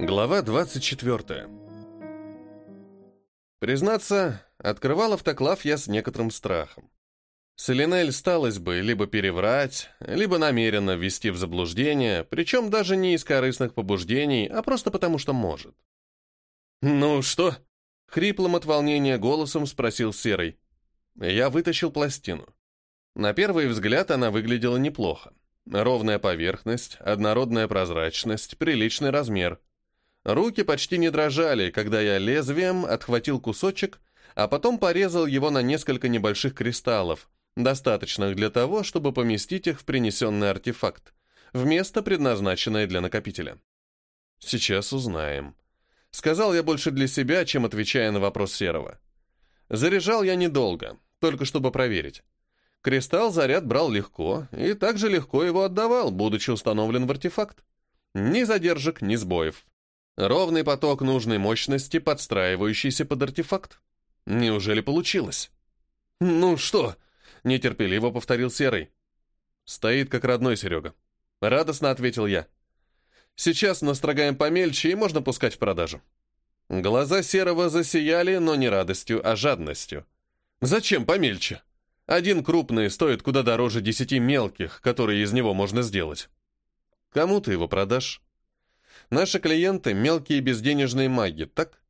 Глава 24. Признаться, открывал автоклав я с некоторым страхом. Селинель сталось бы либо переврать, либо намеренно ввести в заблуждение, причем даже не из корыстных побуждений, а просто потому, что может. «Ну что?» — хриплым от волнения голосом спросил Серый. Я вытащил пластину. На первый взгляд она выглядела неплохо. Ровная поверхность, однородная прозрачность, приличный размер — Руки почти не дрожали, когда я лезвием отхватил кусочек, а потом порезал его на несколько небольших кристаллов, достаточных для того, чтобы поместить их в принесенный артефакт, в место, предназначенное для накопителя. Сейчас узнаем. Сказал я больше для себя, чем отвечая на вопрос Серого. Заряжал я недолго, только чтобы проверить. Кристалл заряд брал легко и также легко его отдавал, будучи установлен в артефакт. Ни задержек, ни сбоев. Ровный поток нужной мощности, подстраивающийся под артефакт. Неужели получилось? «Ну что?» — нетерпеливо повторил Серый. «Стоит как родной, Серега». Радостно ответил я. «Сейчас настрогаем помельче, и можно пускать в продажу». Глаза Серого засияли, но не радостью, а жадностью. «Зачем помельче? Один крупный стоит куда дороже десяти мелких, которые из него можно сделать. Кому ты его продашь?» Наши клиенты – мелкие безденежные маги, так?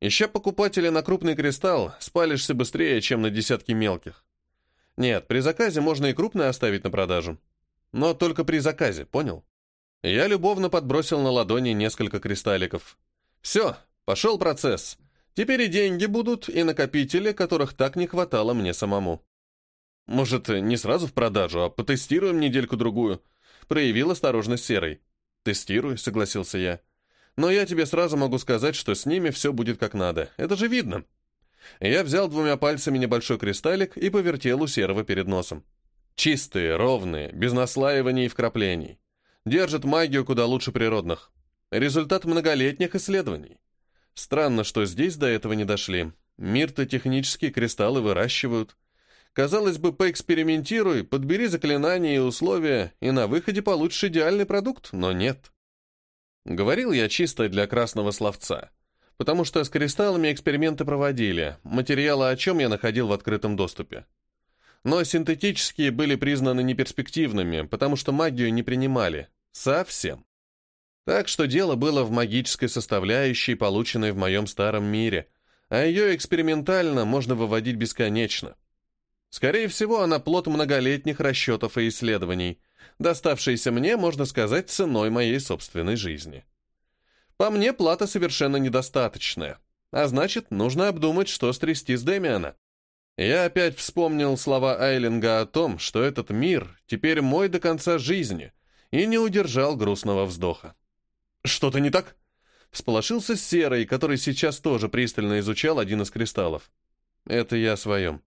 Ища покупателя на крупный кристалл, спалишься быстрее, чем на десятки мелких. Нет, при заказе можно и крупный оставить на продажу. Но только при заказе, понял? Я любовно подбросил на ладони несколько кристалликов. Все, пошел процесс. Теперь и деньги будут, и накопители, которых так не хватало мне самому. Может, не сразу в продажу, а потестируем недельку-другую. Проявил осторожность Серый. «Тестируй», — согласился я. «Но я тебе сразу могу сказать, что с ними все будет как надо. Это же видно». Я взял двумя пальцами небольшой кристаллик и повертел у серого перед носом. Чистые, ровные, без наслаиваний и вкраплений. Держат магию куда лучше природных. Результат многолетних исследований. Странно, что здесь до этого не дошли. Мир-то технические кристаллы выращивают. Казалось бы, поэкспериментируй, подбери заклинания и условия, и на выходе получишь идеальный продукт, но нет. Говорил я чисто для красного словца, потому что с кристаллами эксперименты проводили, материалы о чем я находил в открытом доступе. Но синтетические были признаны неперспективными, потому что магию не принимали. Совсем. Так что дело было в магической составляющей, полученной в моем старом мире, а ее экспериментально можно выводить бесконечно. Скорее всего, она плод многолетних расчетов и исследований, доставшийся мне, можно сказать, ценой моей собственной жизни. По мне, плата совершенно недостаточная, а значит, нужно обдумать, что стрясти с Демиана. Я опять вспомнил слова Айлинга о том, что этот мир теперь мой до конца жизни, и не удержал грустного вздоха. «Что-то не так?» Всполошился Серый, который сейчас тоже пристально изучал один из кристаллов. «Это я о своем.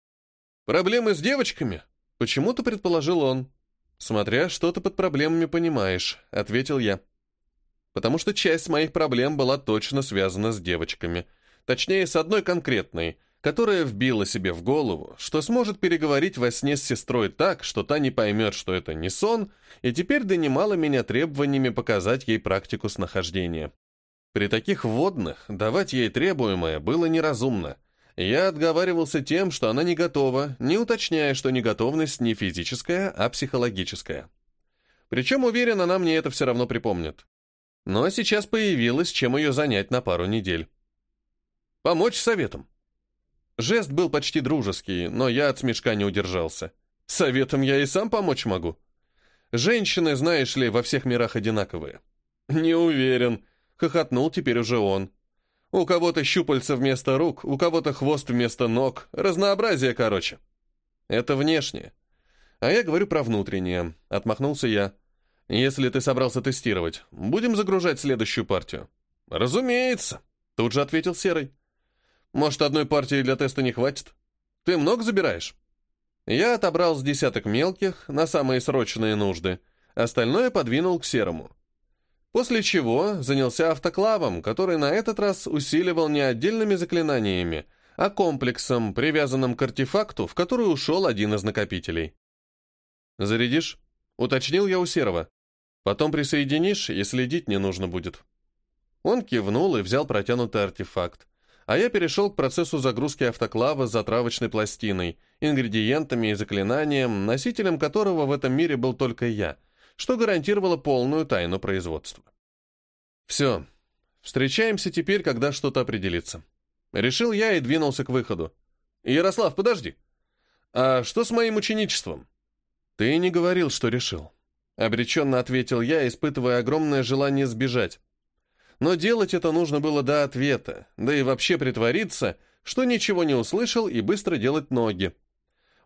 «Проблемы с девочками?» Почему-то предположил он. «Смотря, что ты под проблемами понимаешь», — ответил я. Потому что часть моих проблем была точно связана с девочками. Точнее, с одной конкретной, которая вбила себе в голову, что сможет переговорить во сне с сестрой так, что та не поймет, что это не сон, и теперь донимала меня требованиями показать ей практику снахождения. При таких вводных давать ей требуемое было неразумно — я отговаривался тем, что она не готова, не уточняя, что неготовность не физическая, а психологическая. Причем, уверен, она мне это все равно припомнит. Но сейчас появилось, чем ее занять на пару недель. Помочь советом. Жест был почти дружеский, но я от смешка не удержался. Советом я и сам помочь могу. Женщины, знаешь ли, во всех мирах одинаковые. Не уверен, хохотнул теперь уже он. У кого-то щупальца вместо рук, у кого-то хвост вместо ног. Разнообразие, короче. Это внешнее. А я говорю про внутреннее. Отмахнулся я. Если ты собрался тестировать, будем загружать следующую партию. Разумеется. Тут же ответил Серый. Может, одной партии для теста не хватит? Ты много забираешь? Я отобрал с десяток мелких на самые срочные нужды. Остальное подвинул к Серому. После чего занялся автоклавом, который на этот раз усиливал не отдельными заклинаниями, а комплексом, привязанным к артефакту, в который ушел один из накопителей. «Зарядишь?» — уточнил я у Серого. «Потом присоединишь, и следить не нужно будет». Он кивнул и взял протянутый артефакт. А я перешел к процессу загрузки автоклава с затравочной пластиной, ингредиентами и заклинанием, носителем которого в этом мире был только я, что гарантировало полную тайну производства. Все. Встречаемся теперь, когда что-то определится. Решил я и двинулся к выходу. Ярослав, подожди. А что с моим ученичеством? Ты не говорил, что решил. Обреченно ответил я, испытывая огромное желание сбежать. Но делать это нужно было до ответа, да и вообще притвориться, что ничего не услышал и быстро делать ноги.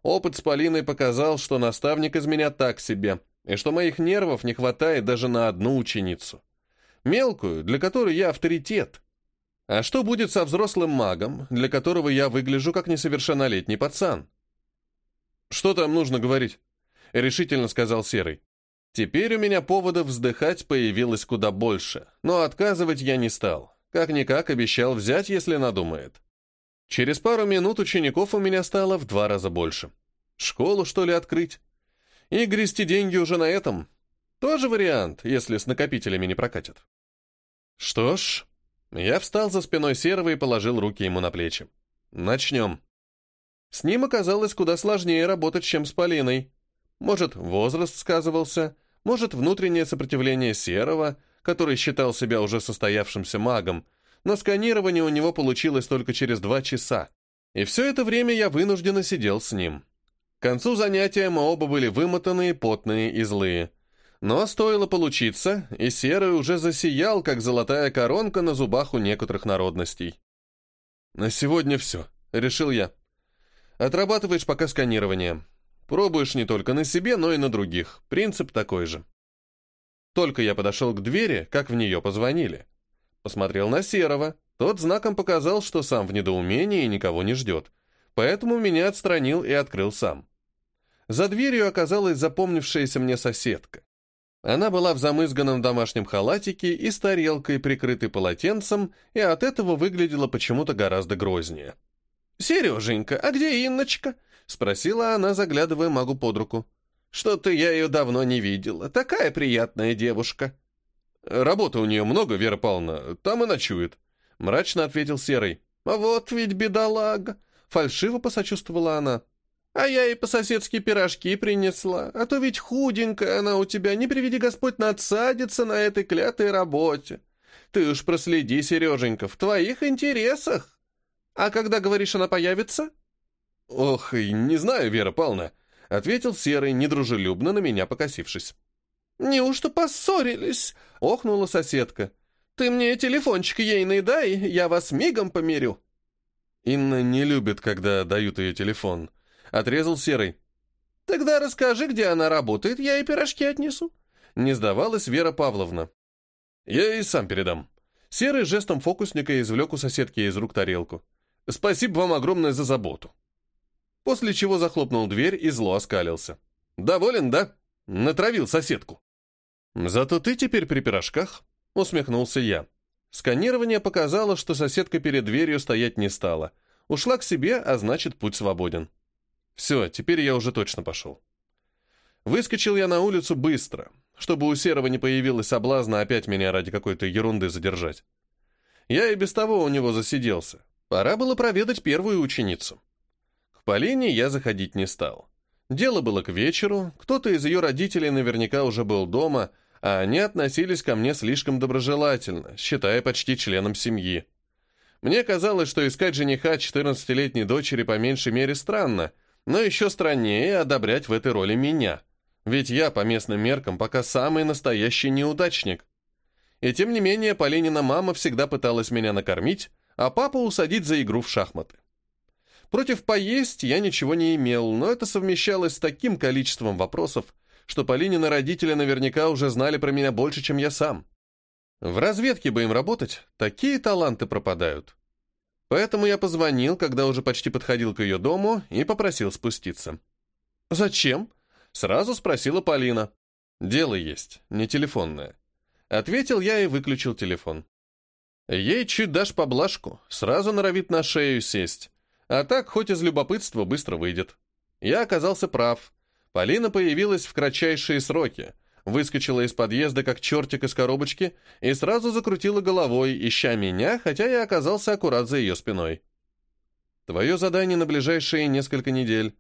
Опыт с Полиной показал, что наставник из меня так себе, и что моих нервов не хватает даже на одну ученицу. Мелкую, для которой я авторитет. А что будет со взрослым магом, для которого я выгляжу как несовершеннолетний пацан? «Что там нужно говорить?» — решительно сказал Серый. Теперь у меня поводов вздыхать появилось куда больше, но отказывать я не стал. Как-никак обещал взять, если надумает. Через пару минут учеников у меня стало в два раза больше. Школу, что ли, открыть? И грести деньги уже на этом? Тоже вариант, если с накопителями не прокатят. Что ж, я встал за спиной Серого и положил руки ему на плечи. Начнем. С ним оказалось куда сложнее работать, чем с Полиной. Может, возраст сказывался, может, внутреннее сопротивление Серого, который считал себя уже состоявшимся магом, но сканирование у него получилось только через два часа. И все это время я вынужденно сидел с ним. К концу занятия мы оба были вымотанные, потные и злые. Но стоило получиться, и Серый уже засиял, как золотая коронка на зубах у некоторых народностей. «На сегодня все», — решил я. «Отрабатываешь пока сканирование. Пробуешь не только на себе, но и на других. Принцип такой же. Только я подошел к двери, как в нее позвонили. Посмотрел на Серого. Тот знаком показал, что сам в недоумении и никого не ждет. Поэтому меня отстранил и открыл сам. За дверью оказалась запомнившаяся мне соседка. Она была в замызганном домашнем халатике и с тарелкой, прикрытой полотенцем, и от этого выглядела почему-то гораздо грознее. «Сереженька, а где Инночка?» — спросила она, заглядывая магу под руку. «Что-то я ее давно не видела. Такая приятная девушка». «Работы у нее много, Вера Павловна. Там и ночует», — мрачно ответил Серый. «А вот ведь бедолага!» — фальшиво посочувствовала она. «А я ей по-соседски пирожки принесла, а то ведь худенькая она у тебя, не приведи Господь надсадится на этой клятой работе. Ты уж проследи, Сереженька, в твоих интересах. А когда, говоришь, она появится?» «Ох, не знаю, Вера Павловна», — ответил Серый, недружелюбно на меня покосившись. «Неужто поссорились?» — охнула соседка. «Ты мне телефончик ейный дай, я вас мигом помирю». Инна не любит, когда дают ее телефон. Отрезал Серый. «Тогда расскажи, где она работает, я ей пирожки отнесу». Не сдавалась Вера Павловна. «Я и сам передам». Серый жестом фокусника извлек у соседки из рук тарелку. «Спасибо вам огромное за заботу» после чего захлопнул дверь и зло оскалился. «Доволен, да? Натравил соседку». «Зато ты теперь при пирожках», — усмехнулся я. Сканирование показало, что соседка перед дверью стоять не стала. Ушла к себе, а значит, путь свободен. Все, теперь я уже точно пошел. Выскочил я на улицу быстро, чтобы у Серого не появилось соблазна опять меня ради какой-то ерунды задержать. Я и без того у него засиделся. Пора было проведать первую ученицу. Полине я заходить не стал. Дело было к вечеру, кто-то из ее родителей наверняка уже был дома, они относились ко мне слишком доброжелательно, считая почти членом семьи. Мне казалось, что искать жениха 14-летней дочери по меньшей мере странно, но еще страннее одобрять в этой роли меня. Ведь я, по местным меркам, пока самый настоящий неудачник. И тем не менее, Полинина мама всегда пыталась меня накормить, а папа усадить за игру в шахматы. Против поесть я ничего не имел, но это совмещалось с таким количеством вопросов, что Полинины родители наверняка уже знали про меня больше, чем я сам. В разведке бы им работать, такие таланты пропадают. Поэтому я позвонил, когда уже почти подходил к ее дому, и попросил спуститься. «Зачем?» — сразу спросила Полина. «Дело есть, не телефонное». Ответил я и выключил телефон. Ей чуть дашь поблажку, сразу норовит на шею сесть. А так, хоть из любопытства, быстро выйдет. Я оказался прав. Полина появилась в кратчайшие сроки, выскочила из подъезда, как чертик из коробочки, и сразу закрутила головой, ища меня, хотя я оказался аккурат за ее спиной. Твое задание на ближайшие несколько недель.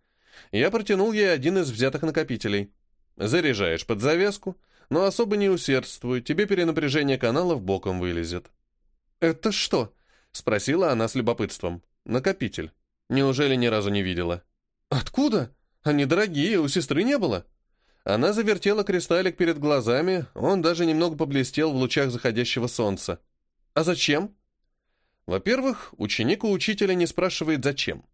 Я протянул ей один из взятых накопителей. Заряжаешь под завеску, но особо не усердствуй, тебе перенапряжение каналов боком вылезет. «Это что?» — спросила она с любопытством. «Накопитель. Неужели ни разу не видела?» «Откуда? Они дорогие, у сестры не было». Она завертела кристаллик перед глазами, он даже немного поблестел в лучах заходящего солнца. «А зачем?» Во-первых, ученик у учителя не спрашивает «зачем?».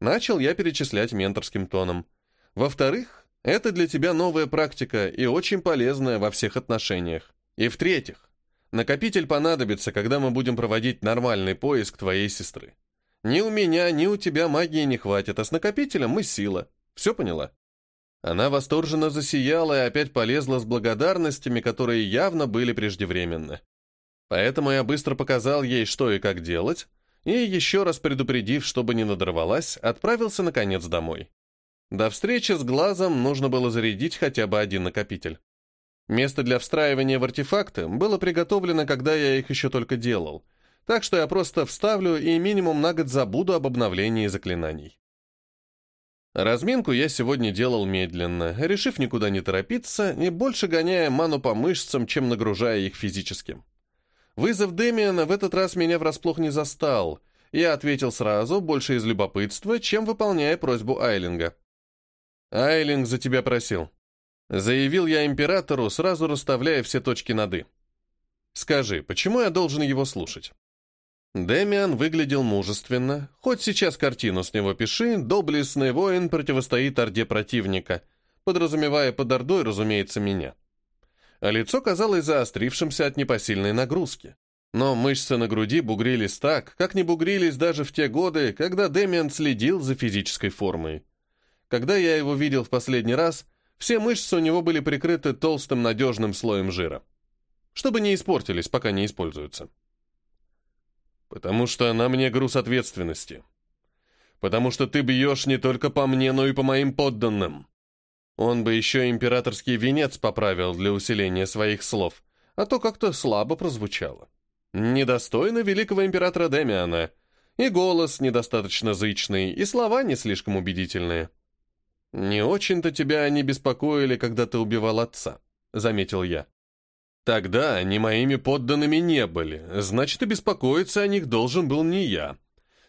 Начал я перечислять менторским тоном. Во-вторых, это для тебя новая практика и очень полезная во всех отношениях. И в-третьих, накопитель понадобится, когда мы будем проводить нормальный поиск твоей сестры. Ни у меня, ни у тебя магии не хватит, а с накопителем мы сила. Все поняла? Она восторженно засияла и опять полезла с благодарностями, которые явно были преждевременны. Поэтому я быстро показал ей, что и как делать, и, еще раз предупредив, чтобы не надорвалась, отправился, наконец, домой. До встречи с глазом нужно было зарядить хотя бы один накопитель. Место для встраивания в артефакты было приготовлено, когда я их еще только делал, так что я просто вставлю и минимум на год забуду об обновлении заклинаний. Разминку я сегодня делал медленно, решив никуда не торопиться и больше гоняя ману по мышцам, чем нагружая их физически. Вызов Демиана в этот раз меня врасплох не застал. Я ответил сразу, больше из любопытства, чем выполняя просьбу Айлинга. «Айлинг за тебя просил». Заявил я императору, сразу расставляя все точки над «и». «Скажи, почему я должен его слушать?» Демиан выглядел мужественно, хоть сейчас картину с него пиши, доблестный воин противостоит орде противника, подразумевая под ордой, разумеется, меня. А лицо казалось заострившимся от непосильной нагрузки. Но мышцы на груди бугрились так, как не бугрились даже в те годы, когда Демиан следил за физической формой. Когда я его видел в последний раз, все мышцы у него были прикрыты толстым надежным слоем жира. Чтобы не испортились, пока не используются. Потому что она мне груз ответственности. Потому что ты бьешь не только по мне, но и по моим подданным. Он бы еще императорский венец поправил для усиления своих слов, а то как-то слабо прозвучало. Недостойно великого императора Демиана. И голос недостаточно зычный, и слова не слишком убедительные. «Не очень-то тебя они беспокоили, когда ты убивал отца», — заметил я. Тогда они моими подданными не были, значит, и беспокоиться о них должен был не я.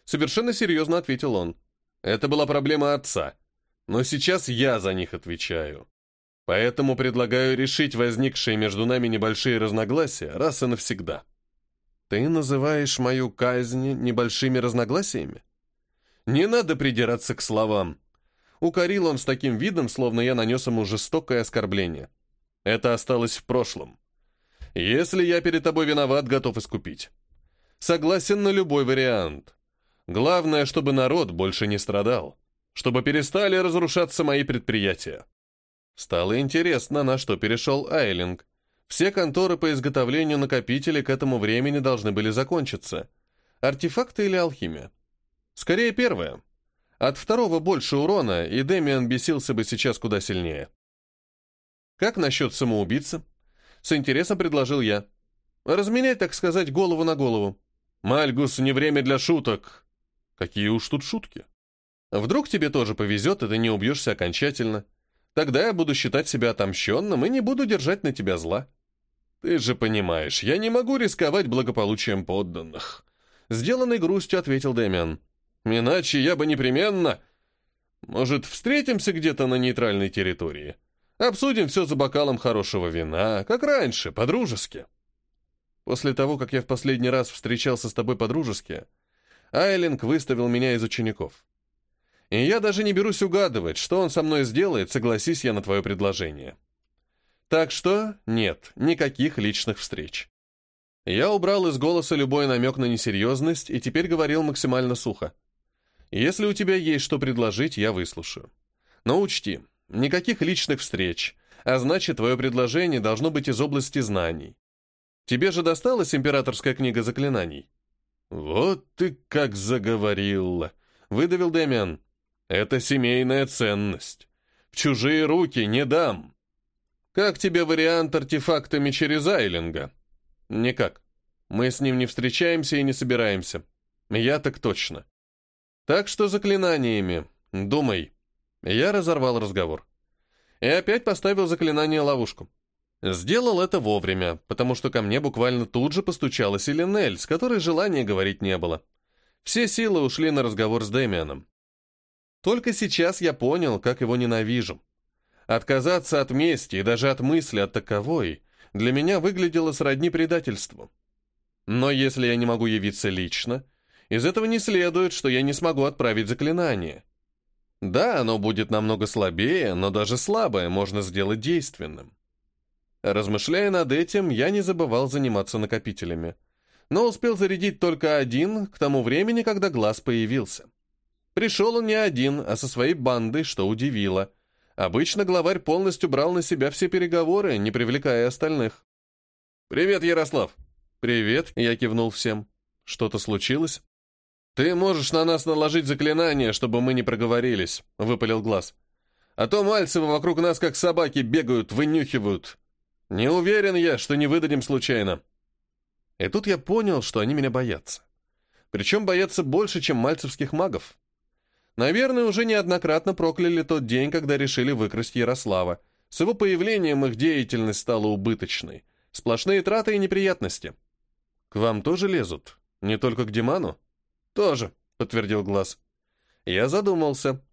Совершенно серьезно ответил он. Это была проблема отца. Но сейчас я за них отвечаю. Поэтому предлагаю решить возникшие между нами небольшие разногласия раз и навсегда. Ты называешь мою казнь небольшими разногласиями? Не надо придираться к словам. Укорил он с таким видом, словно я нанес ему жестокое оскорбление. Это осталось в прошлом. Если я перед тобой виноват, готов искупить. Согласен на любой вариант. Главное, чтобы народ больше не страдал. Чтобы перестали разрушаться мои предприятия. Стало интересно, на что перешел Айлинг. Все конторы по изготовлению накопителей к этому времени должны были закончиться. Артефакты или алхимия? Скорее первое. От второго больше урона, и Демиан бесился бы сейчас куда сильнее. Как насчет самоубийцы? С интересом предложил я. Разменять, так сказать, голову на голову. Мальгус, не время для шуток. Какие уж тут шутки. Вдруг тебе тоже повезет, и ты не убьешься окончательно. Тогда я буду считать себя отомщенным и не буду держать на тебя зла. Ты же понимаешь, я не могу рисковать благополучием подданных. Сделанной грустью ответил Дэмиан. Иначе я бы непременно... Может, встретимся где-то на нейтральной территории? Обсудим все за бокалом хорошего вина, как раньше, по-дружески. После того, как я в последний раз встречался с тобой по-дружески, Айлинг выставил меня из учеников. И я даже не берусь угадывать, что он со мной сделает, согласись я на твое предложение. Так что нет, никаких личных встреч. Я убрал из голоса любой намек на несерьезность и теперь говорил максимально сухо. Если у тебя есть что предложить, я выслушаю. Но учти, Никаких личных встреч, а значит, твое предложение должно быть из области знаний. Тебе же досталась императорская книга заклинаний? Вот ты как заговорил, выдавил Демиан. Это семейная ценность. В чужие руки не дам. Как тебе вариант артефактами через Айлинга? Никак. Мы с ним не встречаемся и не собираемся. Я так точно. Так что заклинаниями. Думай. Я разорвал разговор. И опять поставил заклинание ловушку. Сделал это вовремя, потому что ко мне буквально тут же постучалась Эленель, с которой желания говорить не было. Все силы ушли на разговор с Дэмианом. Только сейчас я понял, как его ненавижу. Отказаться от мести и даже от мысли о таковой для меня выглядело сродни предательству. Но если я не могу явиться лично, из этого не следует, что я не смогу отправить заклинание. Да, оно будет намного слабее, но даже слабое можно сделать действенным. Размышляя над этим, я не забывал заниматься накопителями. Но успел зарядить только один к тому времени, когда глаз появился. Пришел он не один, а со своей бандой, что удивило. Обычно главарь полностью брал на себя все переговоры, не привлекая остальных. «Привет, Ярослав!» «Привет», — я кивнул всем. «Что-то случилось?» «Ты можешь на нас наложить заклинание, чтобы мы не проговорились», — выпалил глаз. «А то Мальцевы вокруг нас как собаки бегают, вынюхивают. Не уверен я, что не выдадим случайно». И тут я понял, что они меня боятся. Причем боятся больше, чем мальцевских магов. Наверное, уже неоднократно прокляли тот день, когда решили выкрасть Ярослава. С его появлением их деятельность стала убыточной. Сплошные траты и неприятности. К вам тоже лезут? Не только к Диману? Тоже, подтвердил Глаз. Я задумался.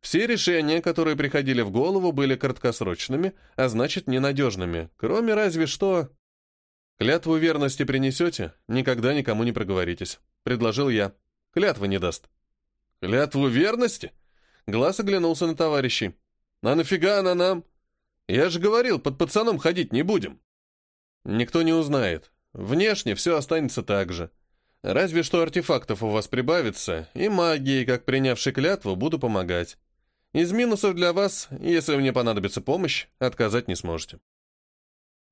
Все решения, которые приходили в голову, были краткосрочными, а значит, ненадежными, кроме разве что... «Клятву верности принесете? Никогда никому не проговоритесь», — предложил я. «Клятва не даст». «Клятву верности?» Глаз оглянулся на товарищей. «А нафига она нам? Я же говорил, под пацаном ходить не будем». «Никто не узнает. Внешне все останется так же. Разве что артефактов у вас прибавится, и магии, как принявший клятву, буду помогать. Из минусов для вас, если мне понадобится помощь, отказать не сможете».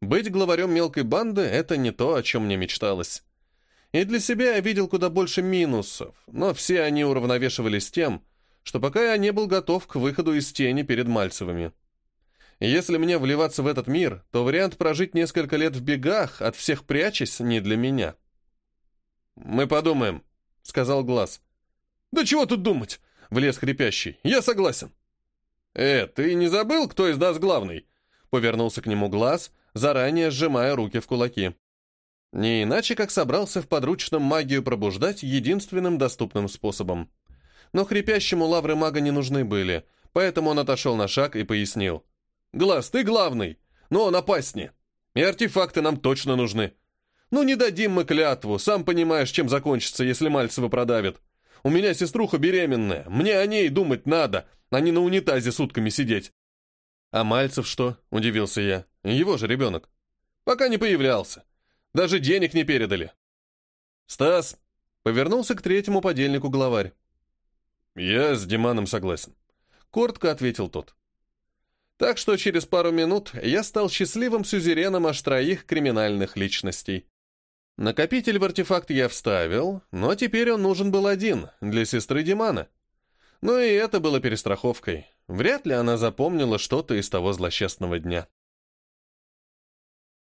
Быть главарем мелкой банды — это не то, о чем мне мечталось. И для себя я видел куда больше минусов, но все они уравновешивались тем, что пока я не был готов к выходу из тени перед Мальцевыми. Если мне вливаться в этот мир, то вариант прожить несколько лет в бегах, от всех прячась, не для меня. «Мы подумаем», — сказал Глаз. «Да чего тут думать?» — влез хрипящий. «Я согласен». «Э, ты не забыл, кто из нас главный?» Повернулся к нему Глаз, заранее сжимая руки в кулаки. Не иначе, как собрался в подручном магию пробуждать единственным доступным способом. Но хрипящему лавры мага не нужны были, поэтому он отошел на шаг и пояснил. «Глаз, ты главный, но он опаснее. И артефакты нам точно нужны. Ну не дадим мы клятву, сам понимаешь, чем закончится, если Мальцева продавят. У меня сеструха беременная, мне о ней думать надо, а не на унитазе сутками сидеть». «А Мальцев что?» – удивился я. «Его же ребенок». «Пока не появлялся. Даже денег не передали. Стас повернулся к третьему подельнику главарь. Я с Диманом согласен. Коротко ответил тот. Так что через пару минут я стал счастливым сюзереном аж троих криминальных личностей. Накопитель в артефакт я вставил, но теперь он нужен был один, для сестры Димана. Но и это было перестраховкой. Вряд ли она запомнила что-то из того злосчастного дня.